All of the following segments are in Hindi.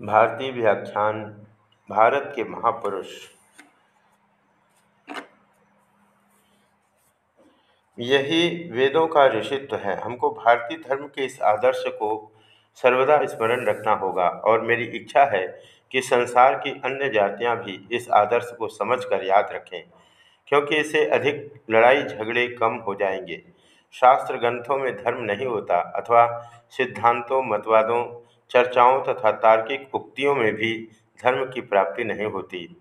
भारतीय व्याख्यान, भारत के महापुरुष। यही वेदों का ऋषित्व है। हमको भारतीय धर्म के इस आदर्श को सर्वदा स्मरण रखना होगा और मेरी इच्छा है कि संसार की अन्य जातियाँ भी इस आदर्श को समझकर याद रखें, क्योंकि इससे अधिक लड़ाई झगड़े कम हो जाएँगे। शास्त्र ग्रंथों में धर्म नहीं होता अथवा सिद्धांतों, मतवादों चर्चाओं तथा तार्किक उक्तियों में भी धर्म की प्राप्ति नहीं होती।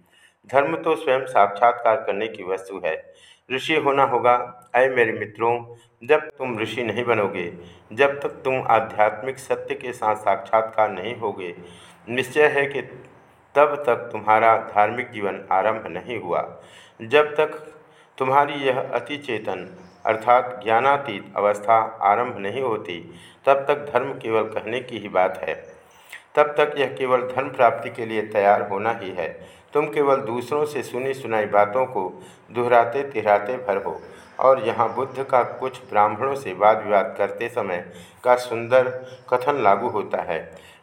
धर्म तो स्वयं साक्षात्कार करने की वस्तु है। ऋषि होना होगा अय मेरे मित्रों, जब तुम ऋषि नहीं बनोगे, जब तक तुम आध्यात्मिक सत्य के साथ साक्षात्कार नहीं होगे, निश्चय है कि तब तक तुम्हारा धार्मिक जीवन आरंभ नहीं हुआ। जब तक तुम्हारी यह अति चेतन अर्थात ज्ञानातीत अवस्था आरंभ नहीं होती, तब तक धर्म केवल कहने की ही बात है। तब तक यह केवल धर्म प्राप्ति के लिए तैयार होना ही है। तुम केवल दूसरों से सुनी सुनाई बातों को दोहराते तिहराते भर हो और यहाँ बुद्ध का कुछ ब्राह्मणों से वाद विवाद करते समय का सुंदर कथन लागू होता है।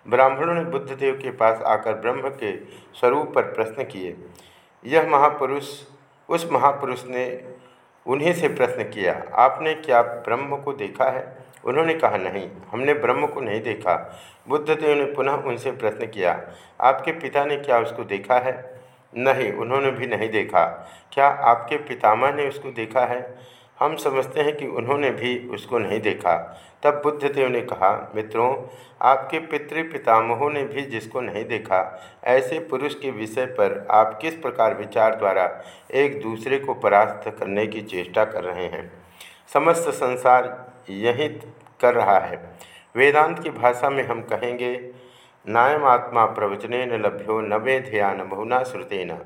ब्राह्मणों ने बुद्धदेव के पास आकर ब्रह्म के स्वरूप पर प्रश्न किए, यह महापुरुष, उस महापुरुष ने उन्हीं से प्रश्न किया, आपने क्या ब्रह्म को देखा है? उन्होंने कहा, नहीं, हमने ब्रह्म को नहीं देखा। बुद्धदेव ने पुनः उनसे प्रश्न किया, आपके पिता ने क्या उसको देखा है? नहीं, उन्होंने भी नहीं देखा। क्या आपके पितामह ने उसको देखा है? हम समझते हैं कि उन्होंने भी उसको नहीं देखा। तब बुद्धदेव ने कहा, मित्रों, आपके पितृ पितामहों ने भी जिसको नहीं देखा, ऐसे पुरुष के विषय पर आप किस प्रकार विचार द्वारा एक दूसरे को परास्त करने की चेष्टा कर रहे हैं? समस्त संसार यही कर रहा है। वेदांत की भाषा में हम कहेंगे, नायम आत्मा न लभ्यो नवे ध्यान बहुना श्रुतेन।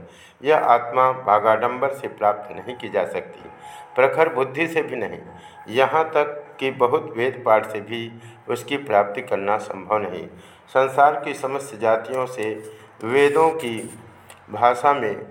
यह आत्मा बागाडंबर से प्राप्त नहीं की जा सकती। प्रखर बुद्धि से भी नहीं। यहाँ तक कि बहुत वेद पाठ से भी उसकी प्राप्ति करना संभव नहीं। संसार की समस्त जातियों से वेदों की भाषा में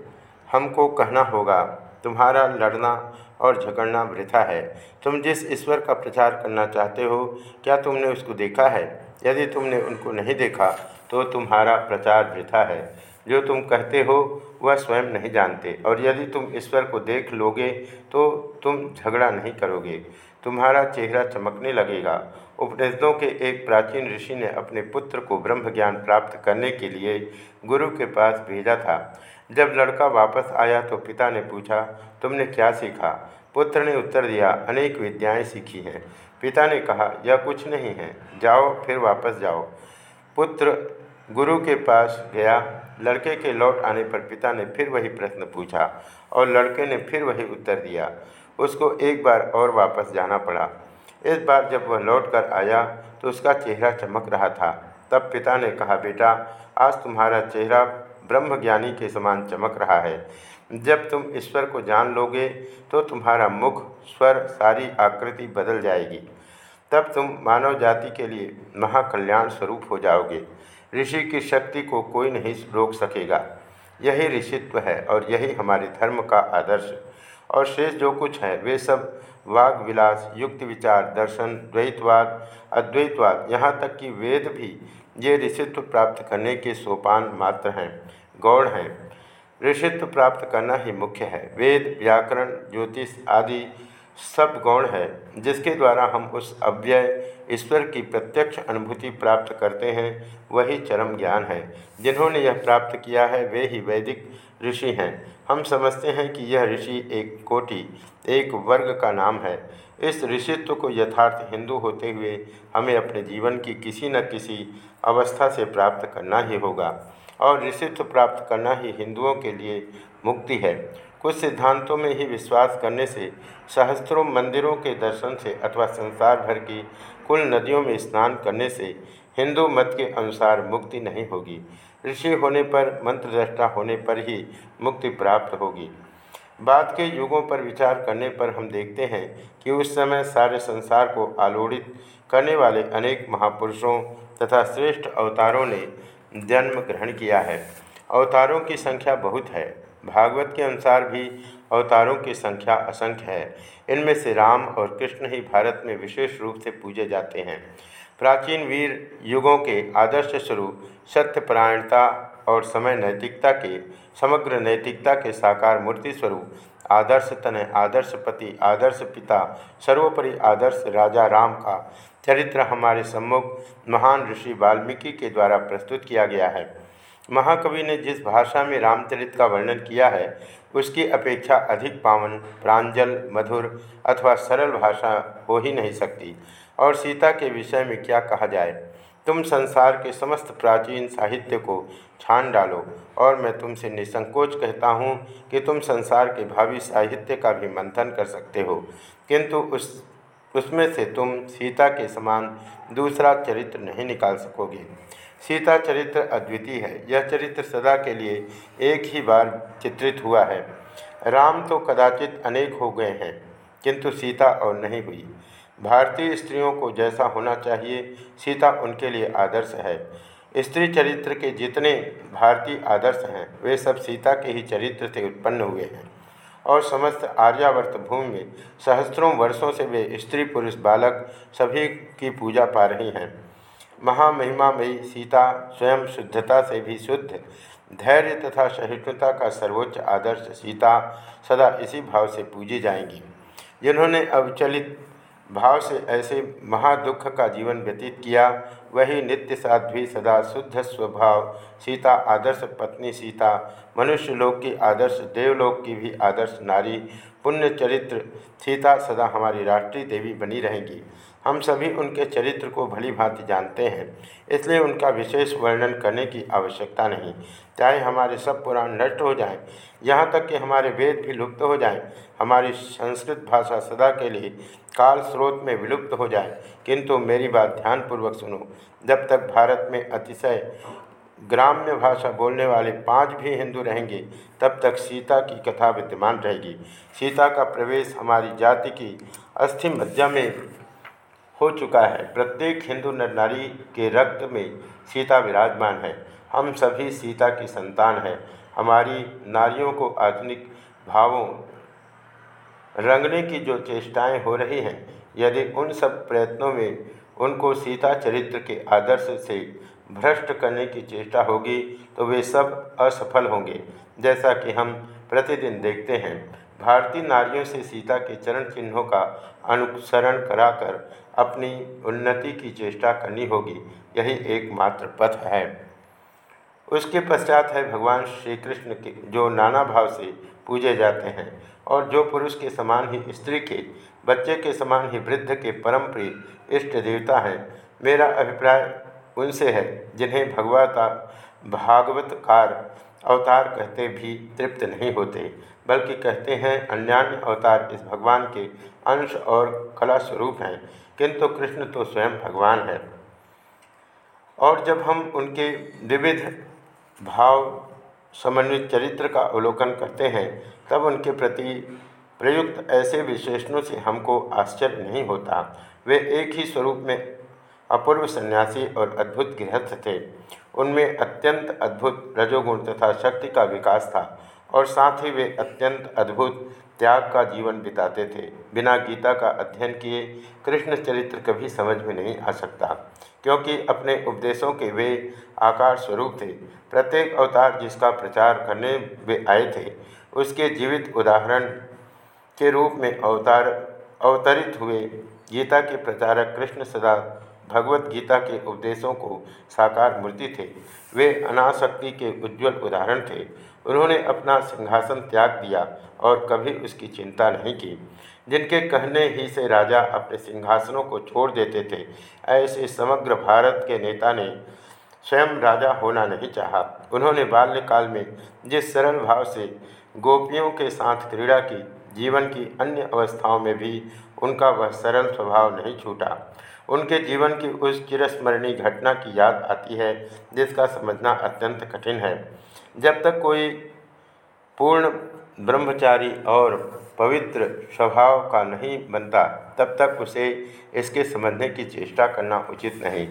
हमको कहना होगा, तुम्हारा लड़ना और झगड़ना वृथा है। तुम जिस ईश्वर का प्रचार करना चाहते हो, क्या तुमने उसको देखा है? यदि तुमने उनको नहीं देखा तो तुम्हारा प्रचार वृथा है। जो तुम कहते हो, वह स्वयं नहीं जानते। और यदि तुम ईश्वर को देख लोगे तो तुम झगड़ा नहीं करोगे। तुम्हारा चेहरा चमकने लगेगा। उपनिषदों के एक प्राचीन ऋषि ने अपने पुत्र को ब्रह्म ज्ञान प्राप्त करने के लिए गुरु के पास भेजा था। जब लड़का वापस आया तो पिता ने पूछा, तुमने क्या सीखा? पुत्र ने उत्तर दिया, अनेक विद्याएँ सीखी हैं। पिता ने कहा, यह कुछ नहीं है। जाओ, फिर वापस जाओ। पुत्र गुरु के पास गया। लड़के के लौट आने पर पिता ने फिर वही प्रश्न पूछा और लड़के ने फिर वही उत्तर दिया। उसको एक बार और वापस जाना पड़ा। इस बार जब वह लौट कर आया तो उसका चेहरा चमक रहा था। तब पिता ने कहा, बेटा, आज तुम्हारा चेहरा ब्रह्मज्ञानी के समान चमक रहा है। जब तुम ईश्वर को जान लोगे तो तुम्हारा मुख, स्वर, सारी आकृति बदल जाएगी। तब तुम मानव जाति के लिए महाकल्याण स्वरूप हो जाओगे। ऋषि की शक्ति को कोई नहीं रोक सकेगा। यही ऋषित्व है और यही हमारे धर्म का आदर्श। और शेष जो कुछ है, वे सब वाग विलास, युक्त विचार, दर्शन, द्वैतवाद, अद्वैतवाद, यहाँ तक कि वेद भी ये ऋषित्व प्राप्त करने के सोपान मात्र हैं गौड़ हैं। ऋषित्व प्राप्त करना ही मुख्य है। वेद, व्याकरण, ज्योतिष आदि सब गौण है, जिसके द्वारा हम उस अव्यय ईश्वर की प्रत्यक्ष अनुभूति प्राप्त करते हैं, वही चरम ज्ञान है। जिन्होंने यह प्राप्त किया है, वे ही वैदिक ऋषि हैं। हम समझते हैं कि यह ऋषि एक कोटि, एक वर्ग का नाम है। इस ऋषित्व को यथार्थ हिंदू होते हुए हमें अपने जीवन की किसी न किसी अवस्था से प्राप्त करना ही होगा। और ऋषित्व प्राप्त करना ही हिंदुओं के लिए मुक्ति है। कुछ सिद्धांतों में ही विश्वास करने से सहस्त्रों मंदिरों के दर्शन से अथवा संसार भर की कुल नदियों में स्नान करने से हिंदू मत के अनुसार मुक्ति नहीं होगी। ऋषि होने पर मंत्रदृष्टा होने पर ही मुक्ति प्राप्त होगी। बाद के युगों पर विचार करने पर हम देखते हैं कि उस समय सारे संसार को आलोड़ित करने वाले अनेक महापुरुषों तथा श्रेष्ठ अवतारों ने जन्म ग्रहण किया है। अवतारों की संख्या बहुत है। भागवत के अनुसार भी अवतारों की संख्या असंख्य है। इनमें से राम और कृष्ण ही भारत में विशेष रूप से पूजे जाते हैं। प्राचीन वीर युगों के आदर्श स्वरूप, सत्यपरायणता और समय नैतिकता के, समग्र नैतिकता के साकार मूर्ति स्वरूप, आदर्श तनय, आदर्श पति, आदर्श पिता, सर्वोपरि आदर्श राजा राम का चरित्र हमारे सम्मुख महान ऋषि वाल्मीकि के द्वारा प्रस्तुत किया गया है। महाकवि ने जिस भाषा में रामचरित का वर्णन किया है, उसकी अपेक्षा अधिक पावन, प्रांजल, मधुर अथवा सरल भाषा हो ही नहीं सकती। और सीता के विषय में क्या कहा जाए? तुम संसार के समस्त प्राचीन साहित्य को छान डालो, और मैं तुमसे निसंकोच कहता हूँ कि तुम संसार के भावी साहित्य का भी मंथन कर सकते हो। किंतु उस, उसमें से तुम सीता के समान दूसरा चरित्र नहीं निकाल सकोगे। सीता चरित्र अद्वितीय है। यह चरित्र सदा के लिए एक ही बार चित्रित हुआ है। राम तो कदाचित अनेक हो गए हैं, किंतु सीता और नहीं हुई। भारतीय स्त्रियों को जैसा होना चाहिए, सीता उनके लिए आदर्श है। स्त्री चरित्र के जितने भारतीय आदर्श हैं, वे सब सीता के ही चरित्र से उत्पन्न हुए हैं। और समस्त आर्यावर्त भूमि में सहस्त्रों वर्षों से वे स्त्री पुरुष बालक सभी की पूजा पा रही हैं। महामहिमामयी सीता स्वयं शुद्धता से भी शुद्ध, धैर्य तथा सहिष्णुता का सर्वोच्च आदर्श सीता सदा इसी भाव से पूजी जाएँगी। जिन्होंने अवचलित भाव से ऐसे महादुख का जीवन व्यतीत किया, वही नित्य साध्वी सदा शुद्ध स्वभाव सीता, आदर्श पत्नी सीता, मनुष्य लोक की आदर्श, देवलोक की भी आदर्श नारी, पुण्य चरित्र सीता सदा हमारी राष्ट्रीय देवी बनी रहेंगी। हम सभी उनके चरित्र को भली भांति जानते हैं इसलिए उनका विशेष वर्णन करने की आवश्यकता नहीं। चाहे हमारे सब पुराण नष्ट हो जाएँ, यहाँ तक कि हमारे वेद भी लुप्त हो जाएँ, हमारी संस्कृत भाषा सदा के लिए काल स्रोत में विलुप्त हो जाए। किंतु मेरी बात ध्यानपूर्वक सुनो जब तक भारत में अतिशय ग्राम्य भाषा बोलने वाले पाँच भी हिंदू रहेंगे तब तक सीता की कथा विद्यमान रहेगी। सीता का प्रवेश हमारी जाति की अस्थि मध्य में हो चुका है। प्रत्येक हिंदू नर नारी के रक्त में सीता विराजमान है। हम सभी सीता की संतान हैं। हमारी नारियों को आधुनिक भावों रंगने की जो चेष्टाएँ हो रही हैं, यदि उन सब प्रयत्नों में उनको सीता चरित्र के आदर्श से भ्रष्ट करने की चेष्टा होगी तो वे सब असफल होंगे। जैसा कि हम प्रतिदिन देखते हैं, भारतीय नारियों से सीता के चरण चिन्हों का अनुसरण कराकर अपनी उन्नति की चेष्टा करनी होगी, यही एकमात्र पथ है। उसके पश्चात है भगवान श्री कृष्ण के, जो नाना भाव से पूजे जाते हैं और जो पुरुष के समान ही स्त्री के, बच्चे के समान ही वृद्ध के परम प्रिय इष्ट देवता हैं। मेरा अभिप्राय उनसे है, जिन्हें भगवता भागवतकार अवतार कहते भी तृप्त नहीं होते, बल्कि कहते हैं अन्यान्य अवतार इस भगवान के अंश और कला स्वरूप हैं। किंतु कृष्ण तो स्वयं भगवान है। और जब हम उनके विविध भाव, समन्वित चरित्र का अवलोकन करते हैं, तब उनके प्रति प्रयुक्त ऐसे विशेषणों से हमको आश्चर्य नहीं होता। वे एक ही स्वरूप में अपूर्व सन्यासी और अद्भुत गृहस्थ थे। उनमें अत्यंत अद्भुत रजोगुण तथा शक्ति का विकास था और साथ ही वे अत्यंत अद्भुत त्याग का जीवन बिताते थे। बिना गीता का अध्ययन किए कृष्ण चरित्र कभी समझ में नहीं आ सकता। क्योंकि अपने उपदेशों के वे आकार स्वरूप थे। प्रत्येक अवतार जिसका प्रचार करने वे आए थे, उसके जीवित उदाहरण के रूप में अवतार, अवतरित हुए। गीता के प्रचारक कृष्ण सदा भगवत गीता के उपदेशों को साकार मूर्ति थे। वे अनासक्ति के उज्जवल उदाहरण थे। उन्होंने अपना सिंहासन त्याग दिया और कभी उसकी चिंता नहीं की। जिनके कहने ही से राजा अपने सिंहासनों को छोड़ देते थे, ऐसे समग्र भारत के नेता ने स्वयं राजा होना नहीं चाहा। उन्होंने बाल्यकाल में जिस सरल भाव से गोपियों के साथ क्रीड़ा की, जीवन की अन्य अवस्थाओं में भी उनका वह सरल स्वभाव नहीं छूटा। उनके जीवन की उस चिरस्मरणीय घटना की याद आती है, जिसका समझना अत्यंत कठिन है। जब तक कोई पूर्ण ब्रह्मचारी और पवित्र स्वभाव का नहीं बनता, तब तक उसे इसके समझने की चेष्टा करना उचित नहीं।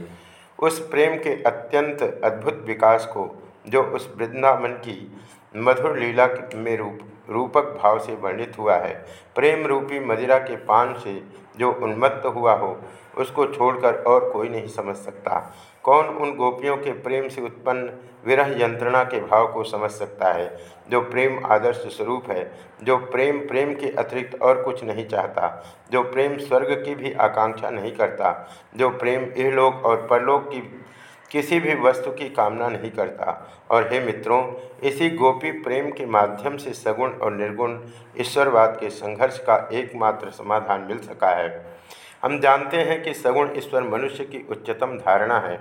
उस प्रेम के अत्यंत अद्भुत विकास को, जो उस वृंदावन की मधुर लीला में रूप, रूपक भाव से वर्णित हुआ है, प्रेम रूपी मदिरा के पान से जो उन्मत्त हुआ हो, उसको छोड़कर और कोई नहीं समझ सकता। कौन उन गोपियों के प्रेम से उत्पन्न विरह यंत्रणा के भाव को समझ सकता है, जो प्रेम आदर्श स्वरूप है, जो प्रेम प्रेम के अतिरिक्त और कुछ नहीं चाहता, जो प्रेम स्वर्ग की भी आकांक्षा नहीं करता, जो प्रेम इहलोक और परलोक की किसी भी वस्तु की कामना नहीं करता। और हे मित्रों, इसी गोपी प्रेम के माध्यम से सगुण और निर्गुण ईश्वरवाद के संघर्ष का एकमात्र समाधान मिल सका है। हम जानते हैं कि सगुण ईश्वर मनुष्य की उच्चतम धारणा है।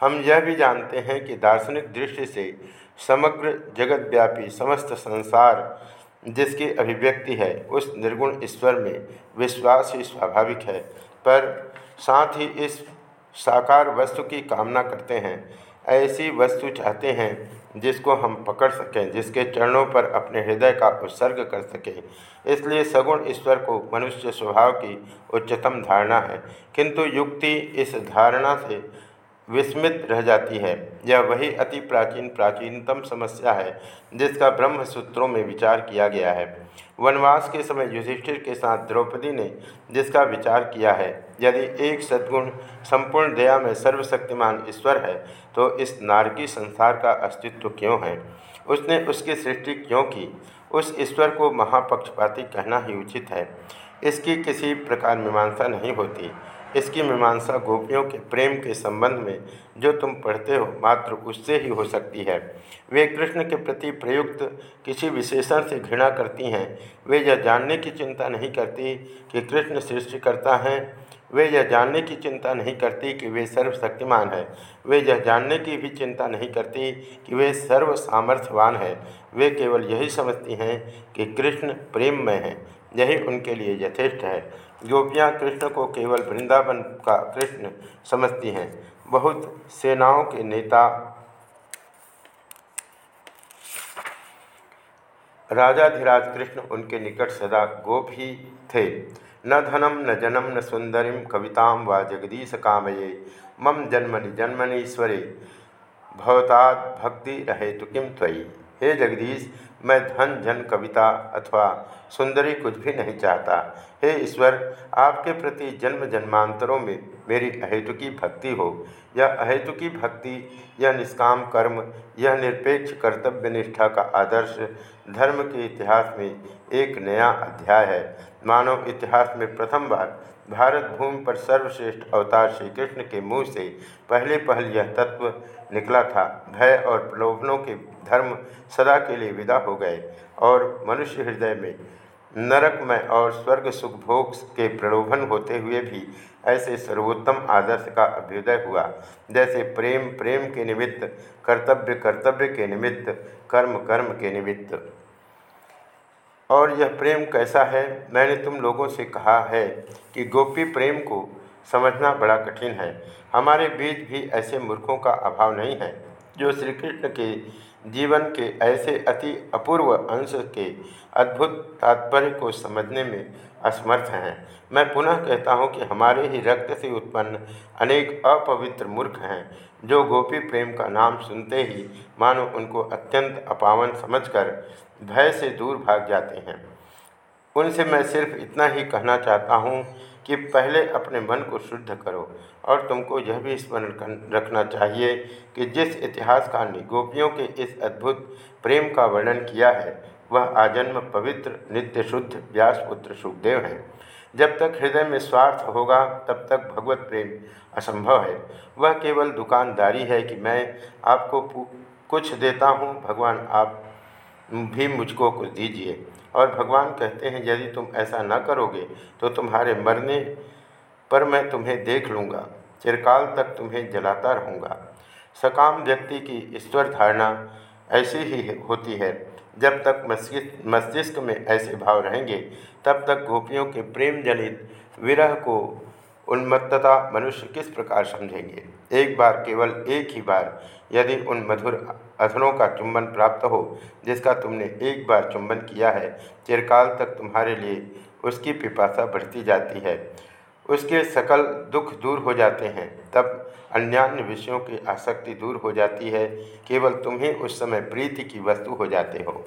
हम यह भी जानते हैं कि दार्शनिक दृष्टि से समग्र जगतव्यापी समस्त संसार जिसकी अभिव्यक्ति है, उस निर्गुण ईश्वर में विश्वास ही स्वाभाविक है। पर साथ ही इस साकार वस्तु की कामना करते हैं, ऐसी वस्तु चाहते हैं जिसको हम पकड़ सकें, जिसके चरणों पर अपने हृदय का उत्सर्ग कर सकें। इसलिए सगुण ईश्वर को मनुष्य स्वभाव की उच्चतम धारणा है। किंतु युक्ति इस धारणा से विस्मित रह जाती है। यह वही अति प्राचीन प्राचीनतम समस्या है, जिसका ब्रह्म सूत्रों में विचार किया गया है। वनवास के समय युधिष्ठिर के साथ द्रौपदी ने जिसका विचार किया है, यदि एक सद्गुण संपूर्ण दया में सर्वशक्तिमान ईश्वर है तो इस नारकी संसार का अस्तित्व क्यों है? उसने उसकी सृष्टि क्यों की? उस ईश्वर को महापक्षपाती कहना ही उचित है। इसकी किसी प्रकार मीमांसा नहीं होती। इसकी मीमांसा गोपियों के प्रेम के संबंध में जो तुम पढ़ते हो मात्र उससे ही हो सकती है। वे कृष्ण के प्रति प्रयुक्त किसी विशेषण से घृणा करती हैं। वे यह जानने की चिंता नहीं करती कि कृष्ण सृष्टि करता है। वे यह जानने की चिंता नहीं करती कि वे सर्वशक्तिमान है। वे यह जानने की भी चिंता नहीं करती कि वे सर्व सामर्थ्यवान है। वे केवल यही समझती हैं कि कृष्ण प्रेम में है। यही उनके लिए यथेष्ट है। गोपियाँ कृष्ण को केवल वृंदावन का कृष्ण समझती हैं। बहुत सेनाओं के नेता, राजाधिराज कृष्ण उनके निकट सदा गोप ही थे। न धनम, न जनम, न सुंदरीम, कविताम व जगदीश कामये। मम जन्मनि जन्मनीश्वरे भवताद भक्ति रहे तो किम त्वयी। हे जगदीश, मैं धन, जन, कविता अथवा सुंदरी कुछ भी नहीं चाहता। हे ईश्वर, आपके प्रति जन्म जन्मांतरों में मेरी अहेतुकी भक्ति हो। यह अहेतुकी भक्ति, यह निष्काम कर्म, यह निरपेक्ष कर्तव्य निष्ठा का आदर्श धर्म के इतिहास में एक नया अध्याय है। मानव इतिहास में प्रथम बार भारत भूमि पर सर्वश्रेष्ठ अवतार श्री कृष्ण के मुँह से पहले पहल यह तत्व निकला था। भय और प्रलोभनों के धर्म सदा के लिए विदा हो गए और मनुष्य हृदय में नरकमय और स्वर्ग सुख भोग के प्रलोभन होते हुए भी ऐसे सर्वोत्तम आदर्श का अभ्युदय हुआ। जैसे प्रेम प्रेम के निमित्त, कर्तव्य कर्तव्य के निमित्त, कर्म कर्म के निमित्त। और यह प्रेम कैसा है? मैंने तुम लोगों से कहा है कि गोपी प्रेम को समझना बड़ा कठिन है। हमारे बीच भी ऐसे मूर्खों का अभाव नहीं है, जो श्री कृष्ण के जीवन के ऐसे अति अपूर्व अंश के अद्भुत तात्पर्य को समझने में असमर्थ हैं। मैं पुनः कहता हूँ कि हमारे ही रक्त से उत्पन्न अनेक अपवित्र मूर्ख हैं, जो गोपी प्रेम का नाम सुनते ही, मानो उनको अत्यंत अपावन समझकर भय से दूर भाग जाते हैं। उनसे मैं सिर्फ़ इतना ही कहना चाहता हूँ कि पहले अपने मन को शुद्ध करो और तुमको यह भी स्मरण रखना चाहिए कि जिस इतिहासकार ने गोपियों के इस अद्भुत प्रेम का वर्णन किया है, वह आजन्म पवित्र, नित्य शुद्ध व्यासपुत्र सुखदेव हैं। जब तक हृदय में स्वार्थ होगा, तब तक भगवत प्रेम असंभव है। वह केवल दुकानदारी है कि मैं आपको कुछ देता हूँ, भगवान आप भी मुझको कुछ दीजिए। और भगवान कहते हैं, यदि तुम ऐसा न करोगे तो तुम्हारे मरने पर मैं तुम्हें देख लूँगा, चिरकाल तक तुम्हें जलाता रहूँगा। सकाम व्यक्ति की ईश्वर धारणा ऐसी ही होती है। जब तक मस्जिद मस्तिष्क में ऐसे भाव रहेंगे, तब तक गोपियों के प्रेम जनित विरह को उन्मत्तता मनुष्य किस प्रकार समझेंगे? एक बार केवल एक ही बार यदि उन मधुर अधनों का चुंबन प्राप्त हो, जिसका तुमने एक बार चुंबन किया है, चिरकाल तक तुम्हारे लिए उसकी पिपासा बढ़ती जाती है। उसके सकल दुख दूर हो जाते हैं, तब अन्यान्य विषयों की आसक्ति दूर हो जाती है। केवल तुम ही उस समय प्रीति की वस्तु हो जाते हो।